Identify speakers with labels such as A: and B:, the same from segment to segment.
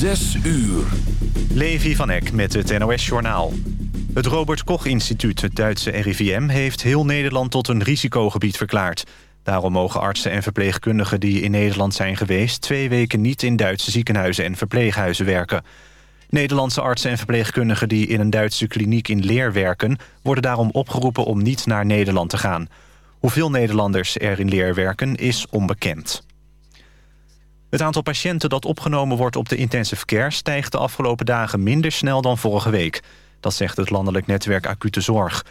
A: Zes uur.
B: Levi van Eck met het NOS-journaal. Het Robert Koch-instituut, het Duitse RIVM... heeft heel Nederland tot een risicogebied verklaard. Daarom mogen artsen en verpleegkundigen die in Nederland zijn geweest... twee weken niet in Duitse ziekenhuizen en verpleeghuizen werken. Nederlandse artsen en verpleegkundigen die in een Duitse kliniek in Leer werken... worden daarom opgeroepen om niet naar Nederland te gaan. Hoeveel Nederlanders er in Leer werken is onbekend. Het aantal patiënten dat opgenomen wordt op de intensive care... stijgt de afgelopen dagen minder snel dan vorige week. Dat zegt het landelijk netwerk Acute Zorg.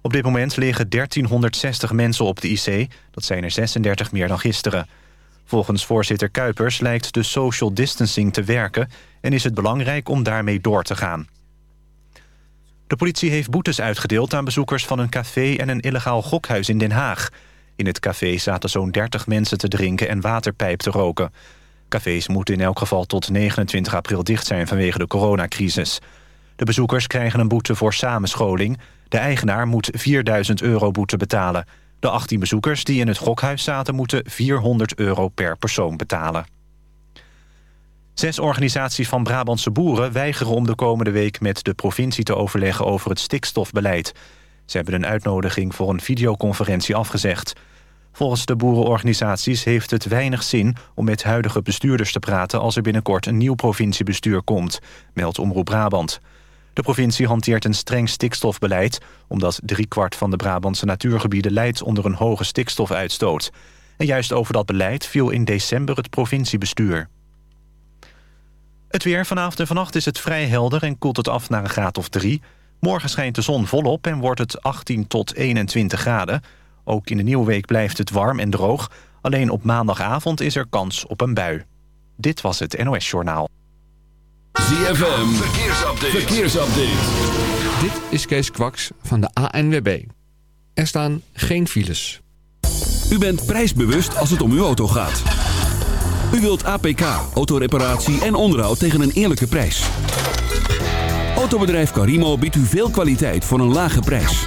B: Op dit moment liggen 1360 mensen op de IC. Dat zijn er 36 meer dan gisteren. Volgens voorzitter Kuipers lijkt de social distancing te werken... en is het belangrijk om daarmee door te gaan. De politie heeft boetes uitgedeeld aan bezoekers van een café... en een illegaal gokhuis in Den Haag. In het café zaten zo'n 30 mensen te drinken en waterpijp te roken. Cafés moeten in elk geval tot 29 april dicht zijn vanwege de coronacrisis. De bezoekers krijgen een boete voor samenscholing. De eigenaar moet 4000 euro boete betalen. De 18 bezoekers die in het gokhuis zaten... moeten 400 euro per persoon betalen. Zes organisaties van Brabantse boeren weigeren om de komende week... met de provincie te overleggen over het stikstofbeleid. Ze hebben een uitnodiging voor een videoconferentie afgezegd. Volgens de boerenorganisaties heeft het weinig zin om met huidige bestuurders te praten... als er binnenkort een nieuw provinciebestuur komt, meldt Omroep Brabant. De provincie hanteert een streng stikstofbeleid... omdat driekwart van de Brabantse natuurgebieden leidt onder een hoge stikstofuitstoot. En juist over dat beleid viel in december het provinciebestuur. Het weer vanavond en vannacht is het vrij helder en koelt het af naar een graad of drie. Morgen schijnt de zon volop en wordt het 18 tot 21 graden. Ook in de nieuwe week blijft het warm en droog. Alleen op maandagavond is er kans op een bui. Dit was het NOS Journaal.
A: ZFM, verkeersupdate. verkeersupdate.
C: Dit is Kees Kwaks van de ANWB. Er staan geen files.
A: U bent prijsbewust als het om uw auto gaat. U wilt APK, autoreparatie en onderhoud tegen een eerlijke prijs. Autobedrijf Carimo biedt u veel kwaliteit voor een lage prijs.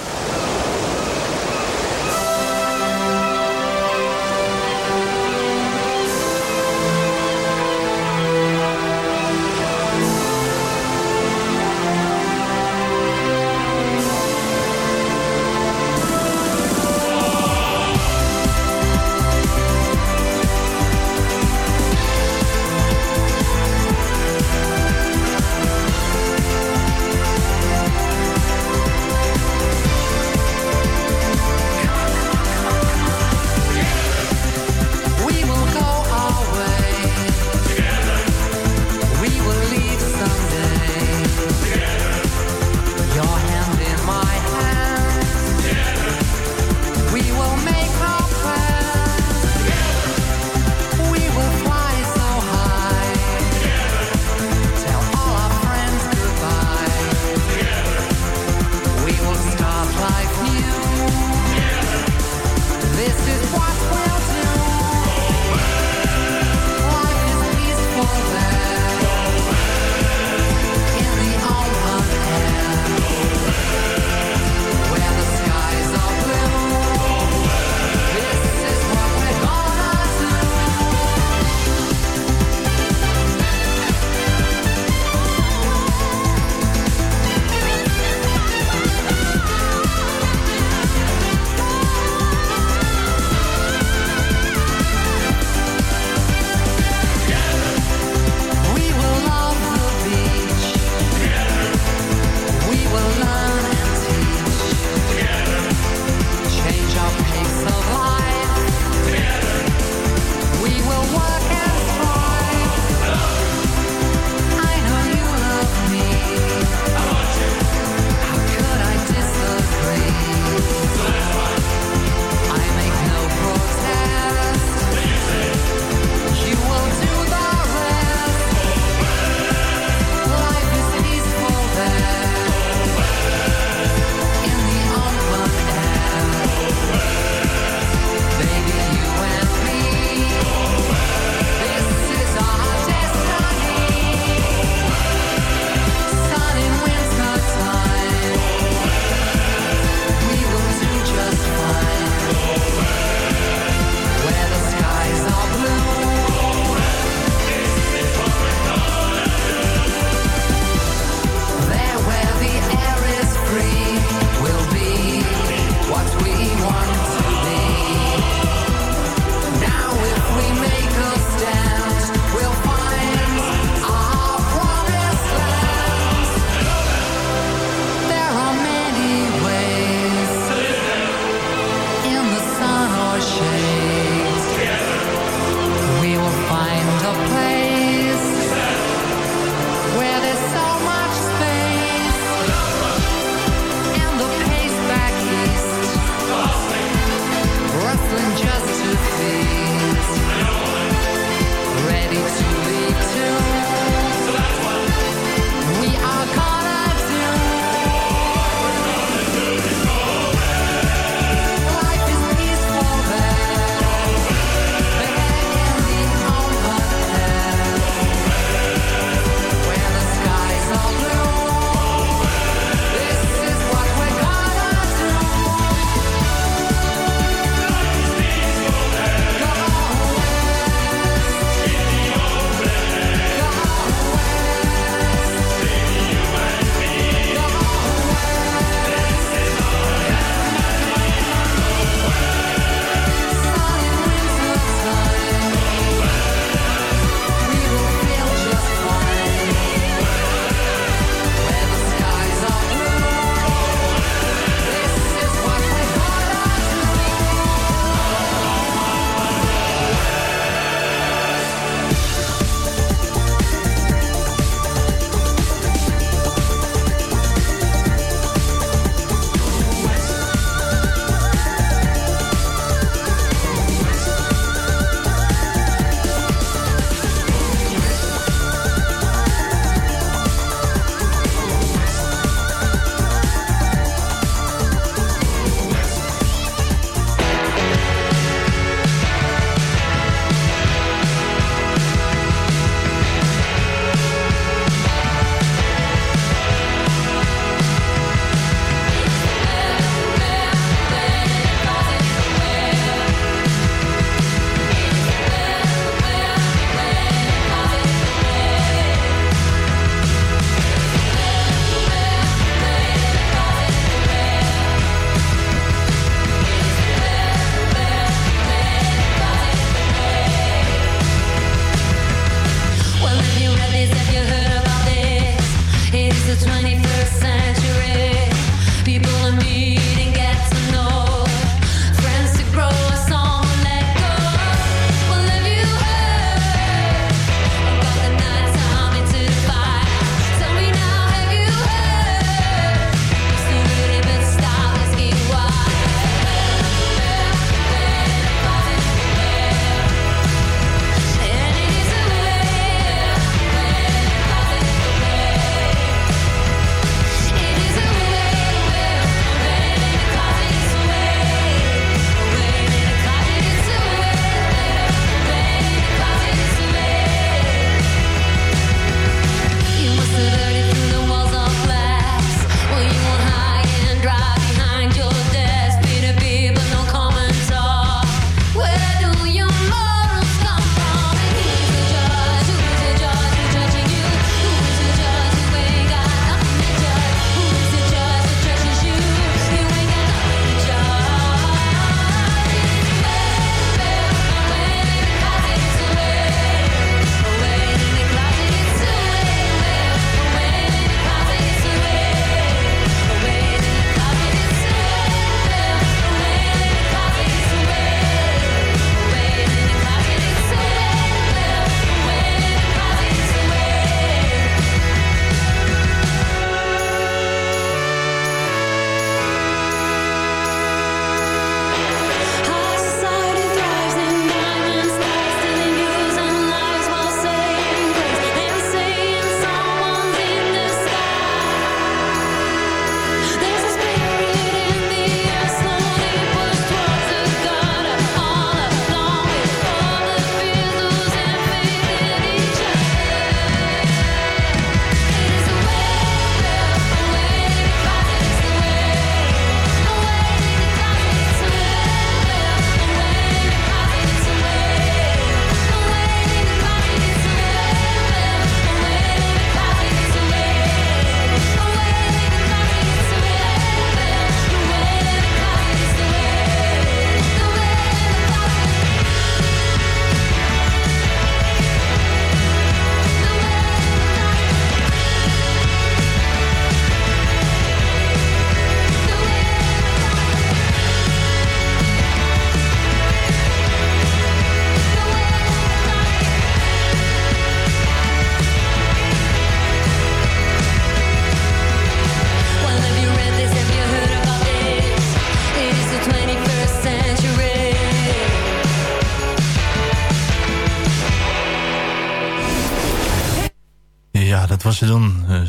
D: Dan. Uh,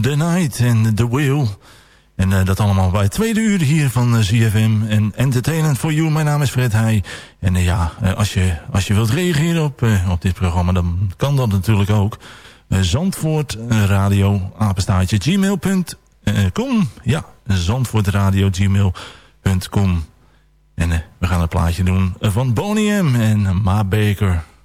D: the Night and The Wheel. En uh, dat allemaal bij het tweede uur hier van uh, ZFM. En Entertainment for You. Mijn naam is Fred Heij. En ja, als, je, als je wilt reageren op, op dit programma, dan kan dat natuurlijk ook. Zandvoort Radio, gmail.com. Ja, Zandvoort Radio, gmail.com. En we gaan een plaatje doen van Boney M en Ma Baker.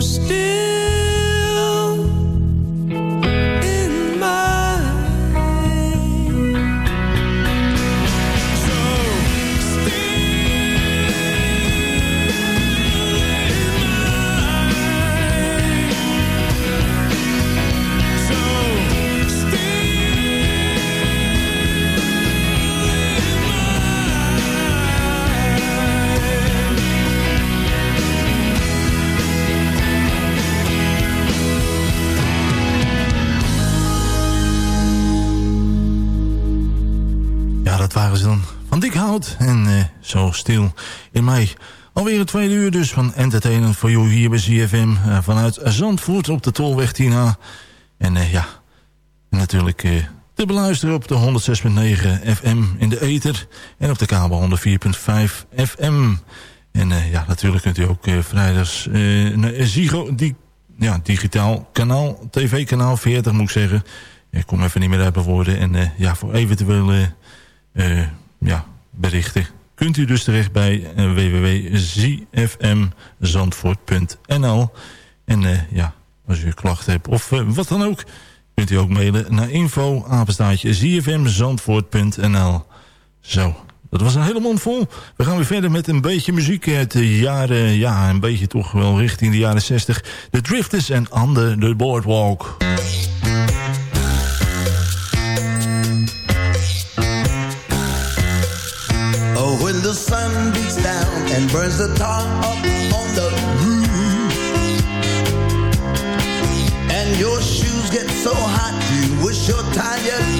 E: Zo
D: Alweer het tweede uur dus van Entertainment for You hier bij ZFM. eh, vanuit Zandvoort op de Tolweg 10A. En eh, ja, natuurlijk eh, te beluisteren op de 106.9 FM in de ether. En op de kabel 104.5 FM. En ja, natuurlijk kunt u ook vrijdags naar Zigo, die, ja, digitaal kanaal, tv-kanaal 40 moet ik zeggen. Ik kom even niet meer uit mijn woorden. En ja, voor eventuele ja, berichten kunt u dus terecht bij uh, www.zfmzandvoort.nl. En uh, ja, als u klachten hebt of uh, wat dan ook... kunt u ook mailen naar info zfmzandvoort.nl. Zo, dat was een hele mond vol. We gaan weer verder met een beetje muziek uit de jaren... ja, een beetje toch wel richting de jaren 60. The Drifters en Under the Boardwalk.
F: When the sun beats down and burns the tar up on the roof, and your shoes get so hot you wish your tired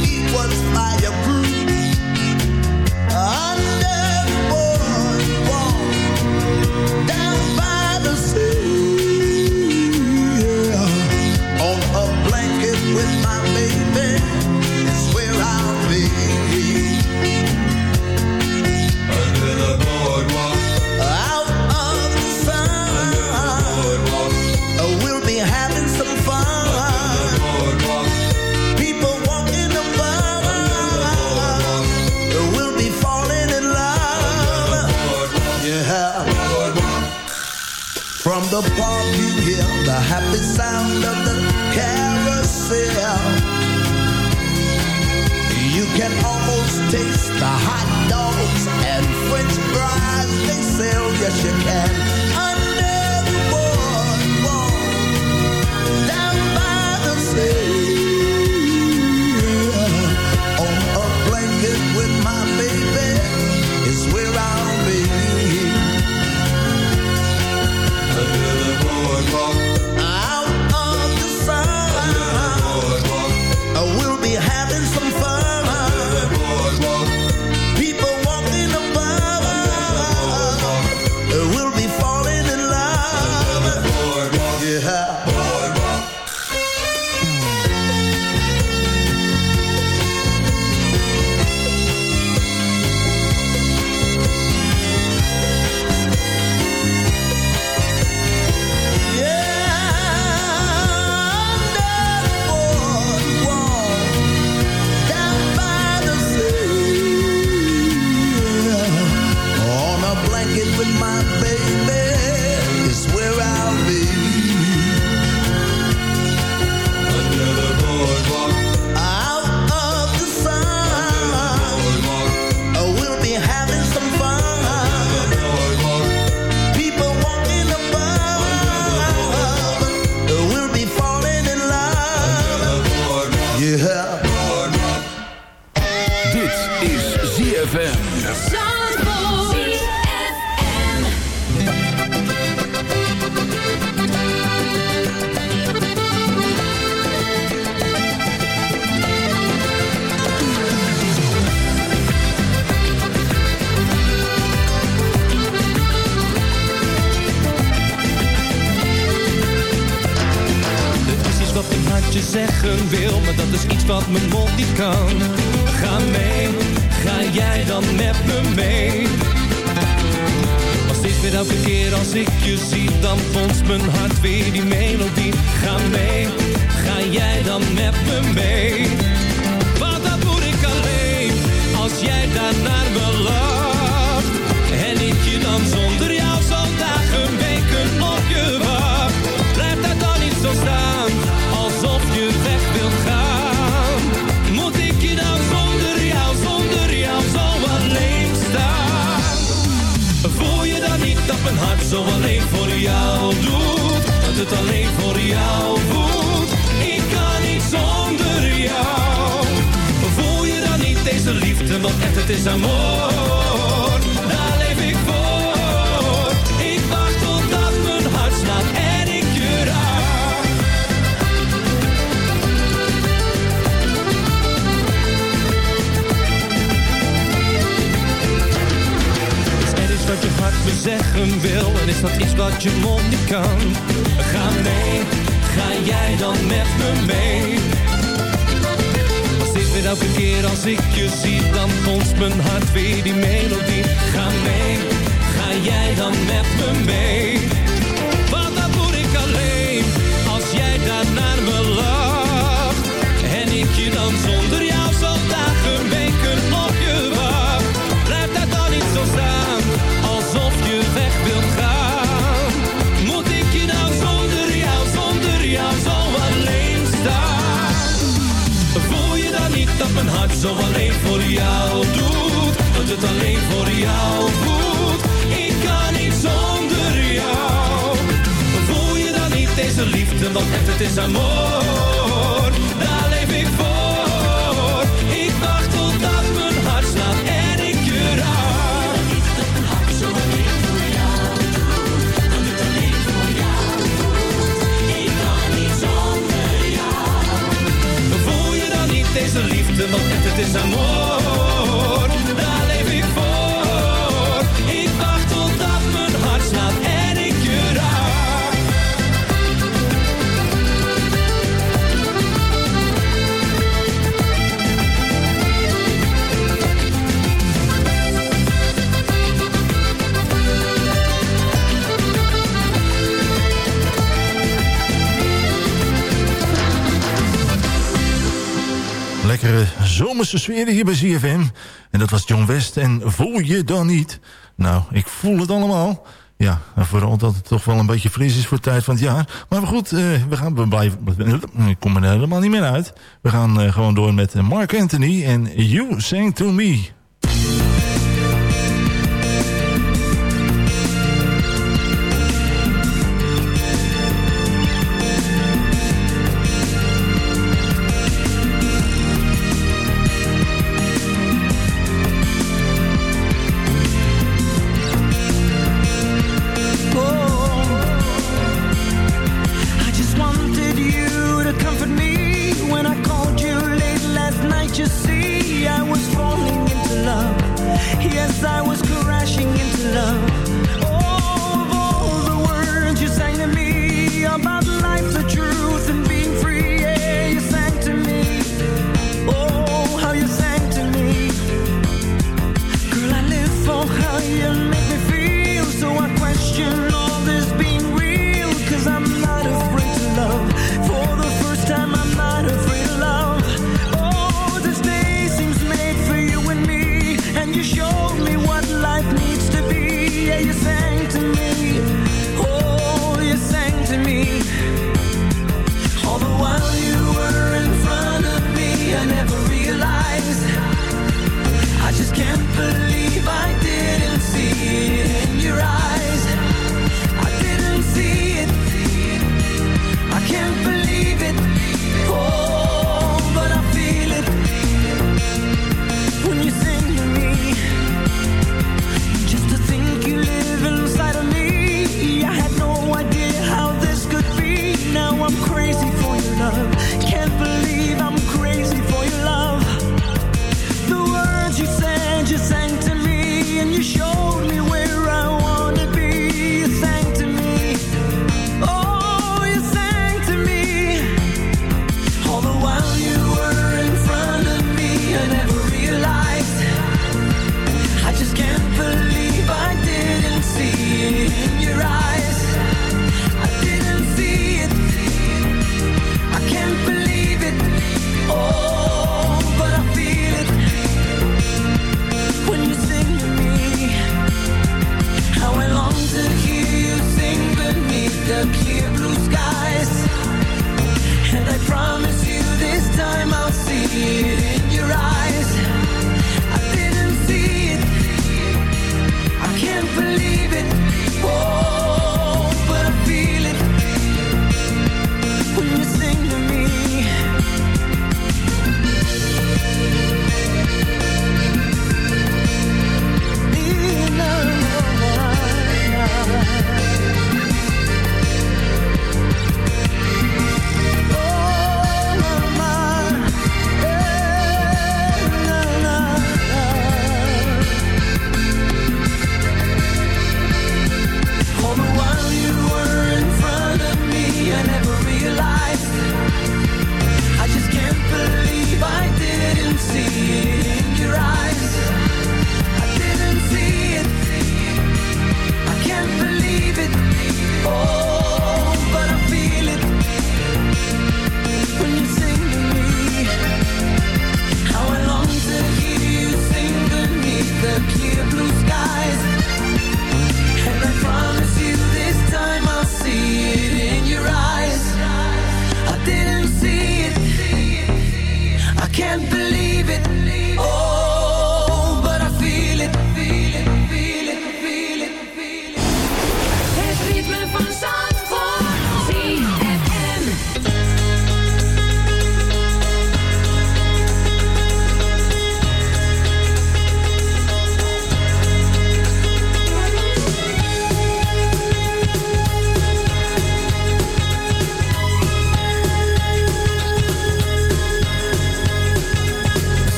E: zeggen wil. En is dat iets wat je mond niet kan? Ga mee, ga jij dan met me mee? Als ik weer elke keer als ik je zie, dan vond mijn hart weer die melodie. Ga mee, ga jij dan met me mee? Want dan moet ik alleen, als jij daar naar me lacht. En ik je dan zonder hart zo alleen voor jou doet. Dat het alleen voor jou voelt. Ik kan niet zonder jou. Voel je dan niet deze liefde? Want het, het is amor. De man het is amor.
D: zomerse sfeer hier bij ZFM. En dat was John West. En voel je dan niet? Nou, ik voel het allemaal. Ja, vooral dat het toch wel een beetje fris is voor de tijd van het jaar. Maar goed, eh, we gaan we blijven... Ik kom er helemaal niet meer uit. We gaan eh, gewoon door met eh, Mark Anthony en You Sang To Me.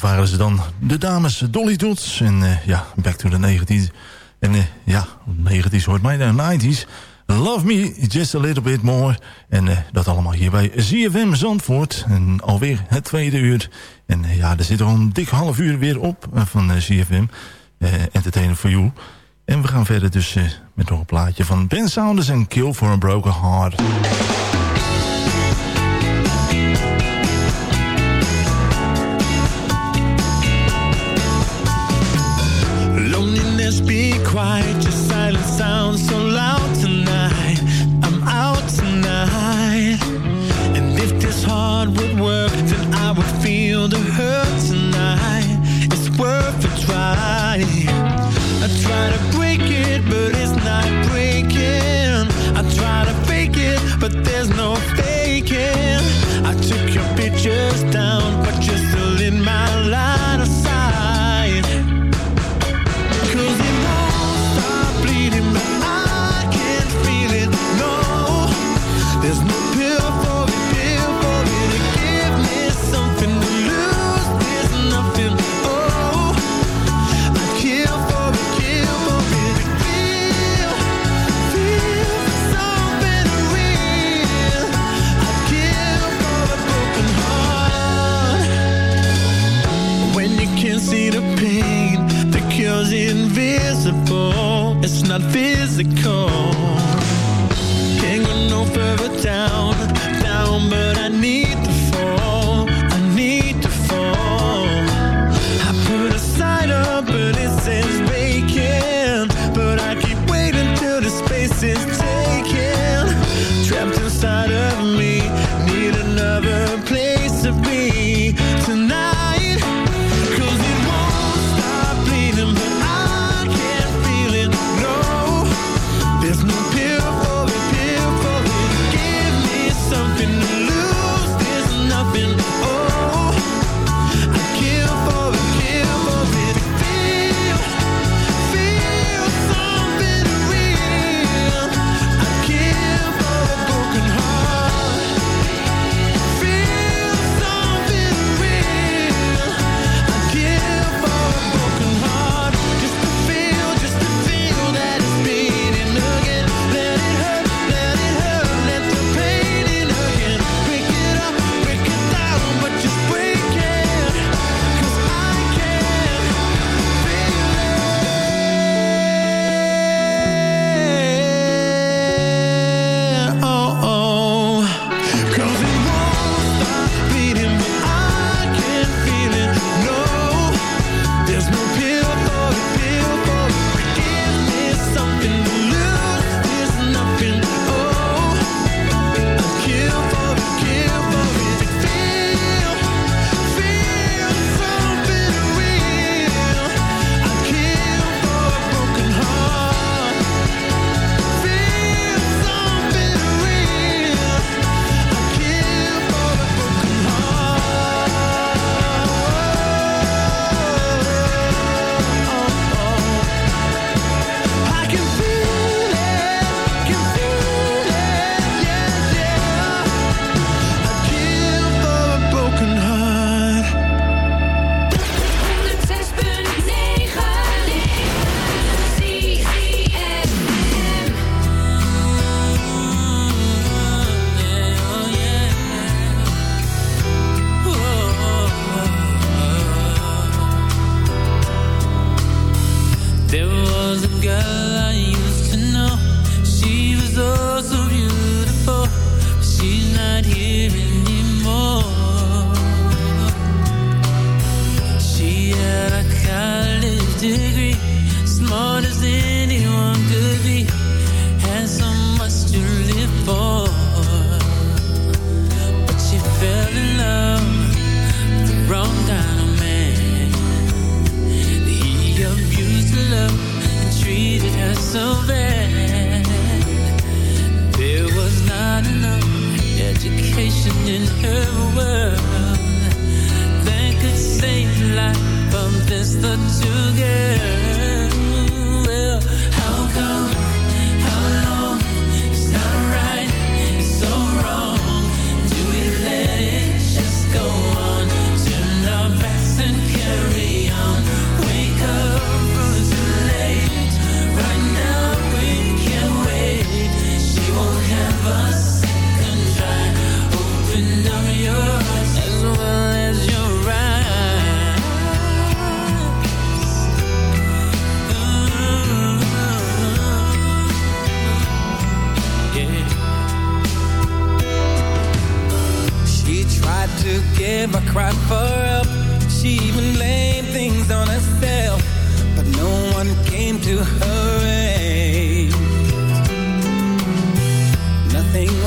G: dat
H: waren ze dan. De dames Dolly Dots en eh, ja, Back to the 90s. En eh, ja, 90s hoort mij naar 90s. Love Me Just a Little Bit More. En eh, dat allemaal hier bij ZFM Zandvoort. En alweer het tweede uur. En ja, er zit al een dik half uur weer op van ZFM. Entertainer for You. En we gaan verder dus met nog een plaatje van Ben Saunders en Kill for a Broken Heart.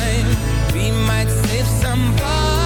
I: time, we might save
J: some somebody.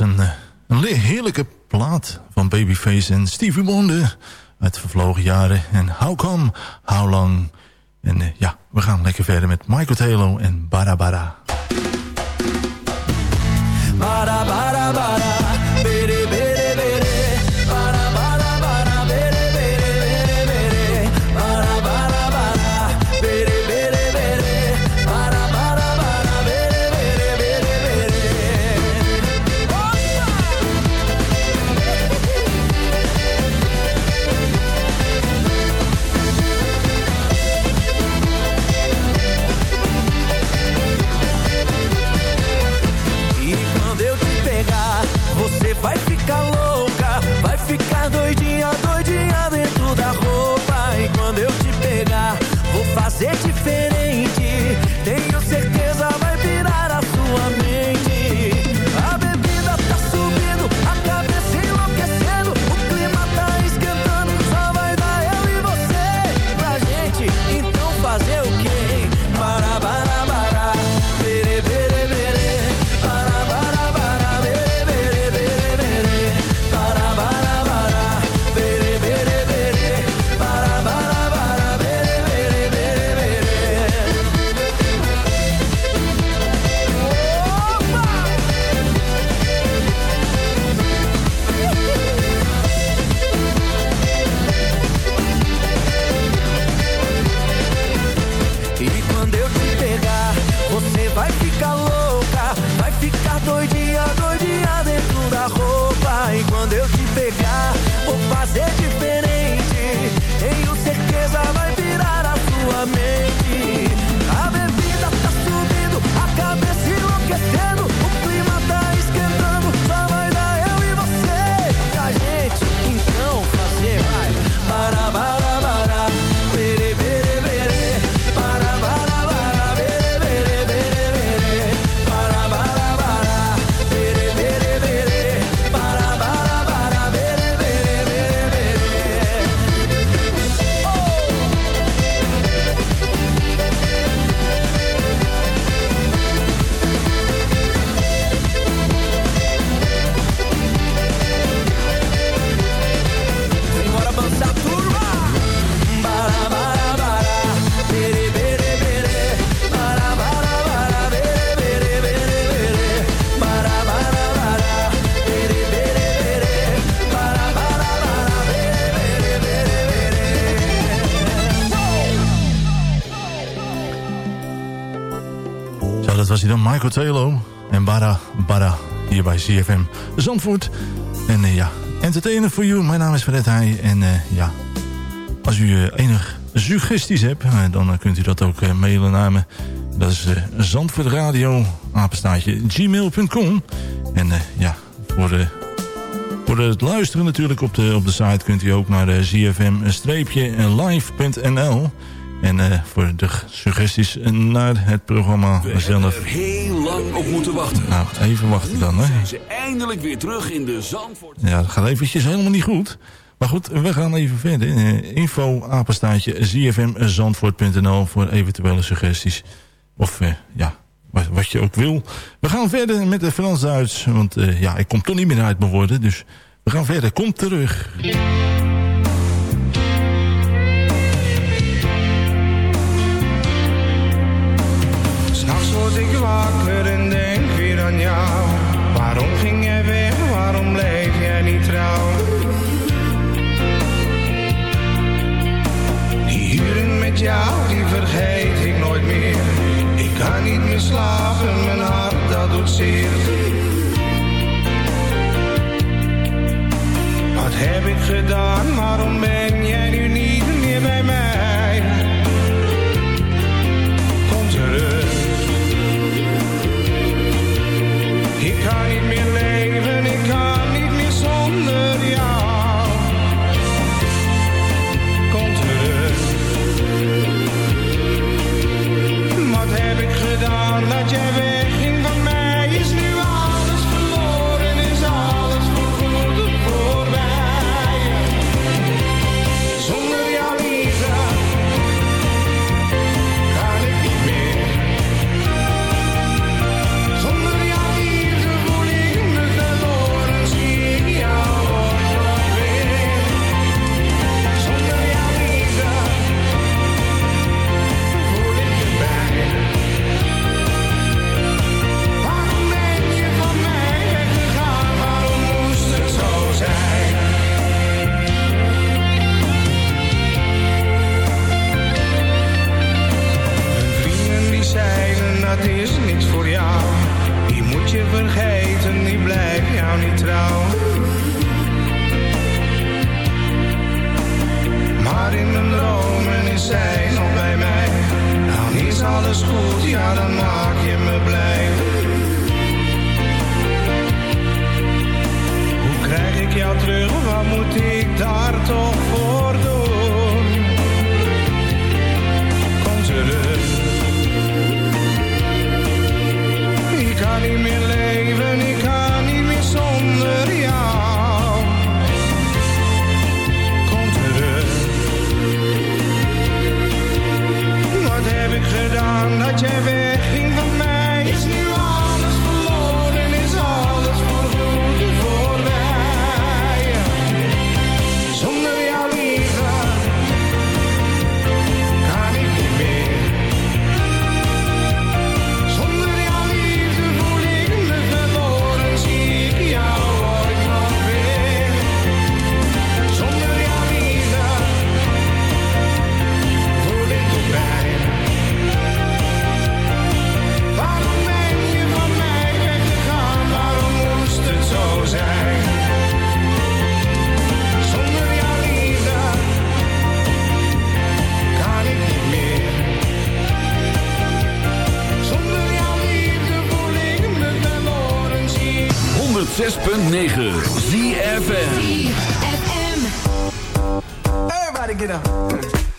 J: Een, eh, heerlijke plaat van Babyface en Stevie Wonder uit de vervlogen jaren. En How Come, How Long. En eh, ja, we gaan lekker verder met Michael Taylor en Bara Bara.
I: Bara bara
D: Michael Telo en Bara Bara hier bij CFM Zandvoort. En uh, ja, entertainer for you. Mijn naam is Fred Heij. En uh, ja, als u uh, enig suggesties hebt, dan kunt u dat ook mailen naar me. Dat is zandvoortradio, apenstaatje, gmail.com. En ja, voor, de, voor het luisteren natuurlijk op de, op de site kunt u ook naar zfm-live.nl. En uh, voor de suggesties naar het programma
A: We
D: zelf.
A: er heel lang op moeten wachten.
D: Nou, even wachten dan, hè.
A: Zijn ze eindelijk weer terug in de Zandvoort.
D: Ja, dat gaat eventjes helemaal niet goed. Maar goed, we gaan even verder. Uh, info, apenstaatje, zfmzandvoort.nl voor eventuele suggesties. Of, uh, ja, wat, wat, je ook wil. We gaan verder met het Frans-Duits. Want ja, ik kom toch niet meer uit mijn woorden. Dus we gaan verder. Kom terug.
K: Word ik wakker en denk weer aan jou. Waarom ging jij weg, waarom bleef jij niet trouw? Die uren met jou, die vergeet ik nooit meer. Ik kan niet meer slapen, mijn hart dat doet zeer. Wat heb ik gedaan, waarom ben jij nu niet meer bij mij? Meer
A: 106.9 ZFM.
K: Everybody get up.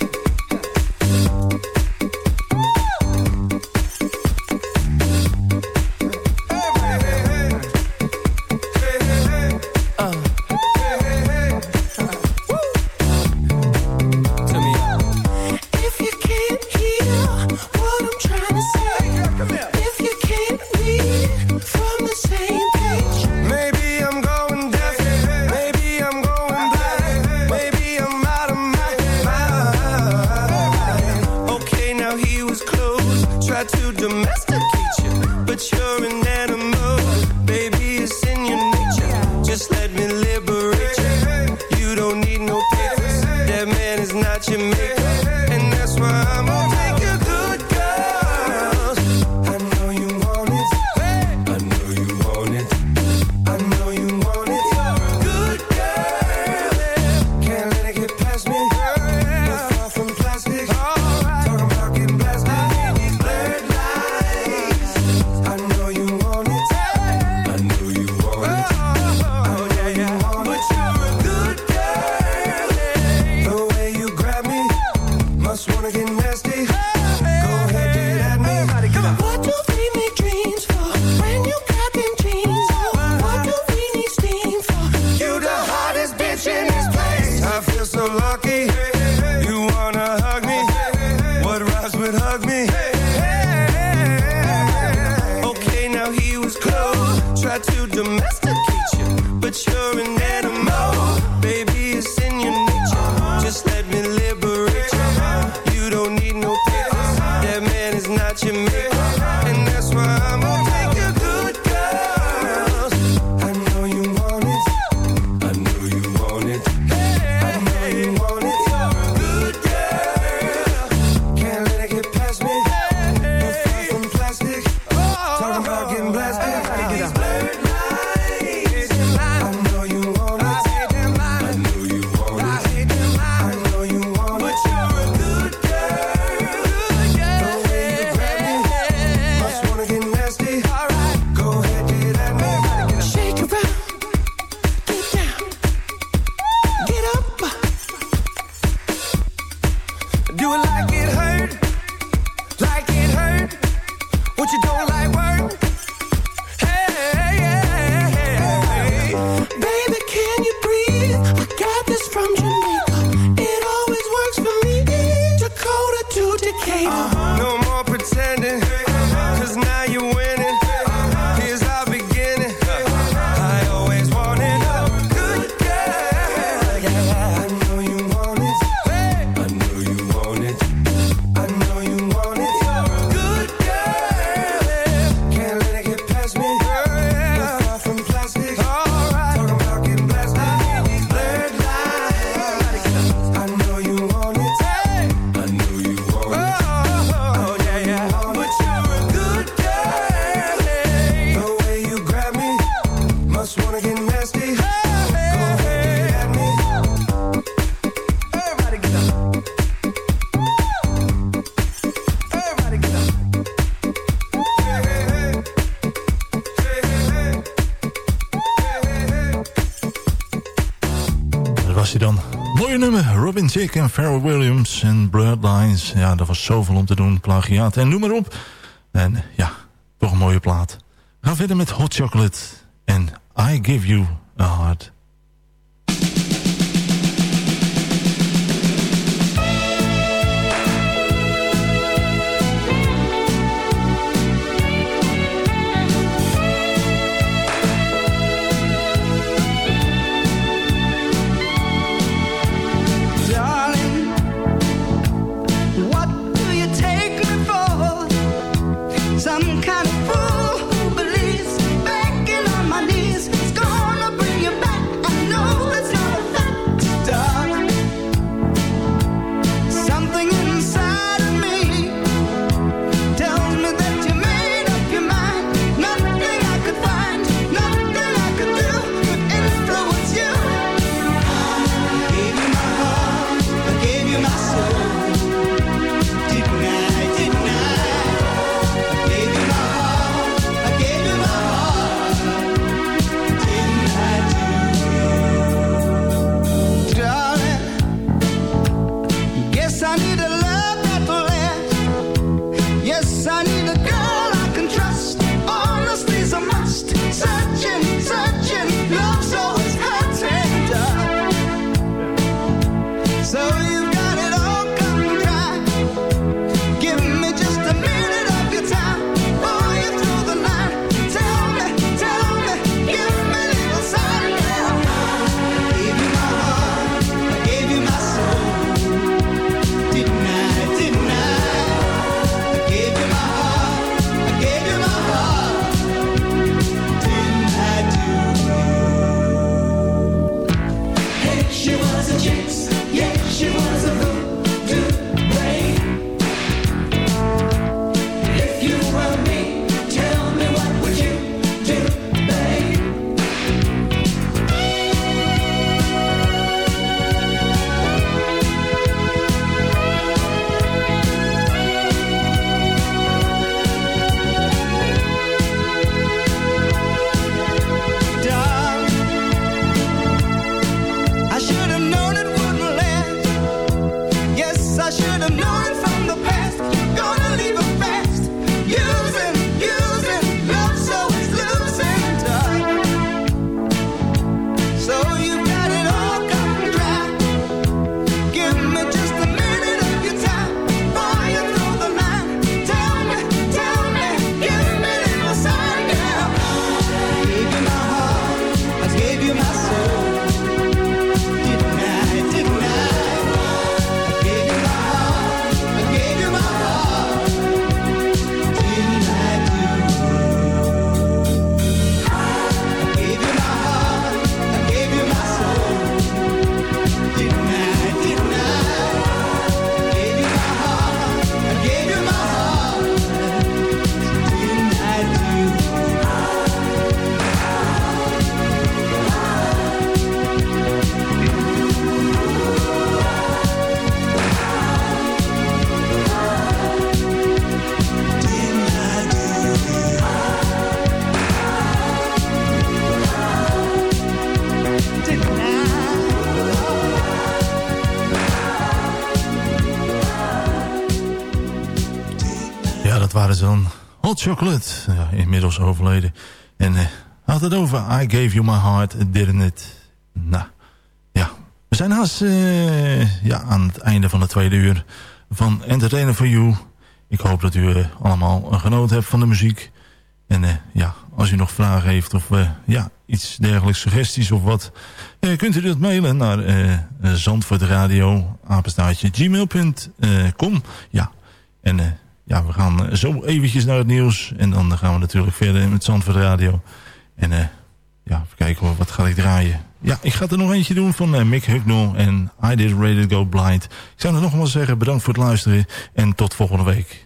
D: dan. Mooie nummer, Robin Thicke en Pharrell Williams en Bloodlines. Ja, dat was zoveel om te doen, plagiaat en noem maar op. En ja, toch een mooie plaat. Ga verder met Hot Chocolate en I Give You A Heart. Dan. Hot Chocolate, ja, inmiddels overleden. En eh, had het over I Gave You My Heart, Didn't It? Nou, ja. We zijn haast eh, ja, aan het einde van de tweede uur van Entertainer for You. Ik hoop dat u eh, allemaal genoten hebt van de muziek. En ja, als u nog vragen heeft of ja, iets dergelijks, suggesties of wat... kunt u dat mailen naar zandvoortradio, apenstaartje, gmail.com. Ja, en ja, we gaan eh, zo eventjes naar het nieuws. En dan gaan we natuurlijk verder met Zandvoort Radio. En eh, ja, even kijken hoor, wat ga ik draaien. Ja, ik ga er nog eentje doen van eh, Mick Hucknall en I Did to Go Blind. Ik zou er nogmaals zeggen, bedankt voor het luisteren en tot volgende week.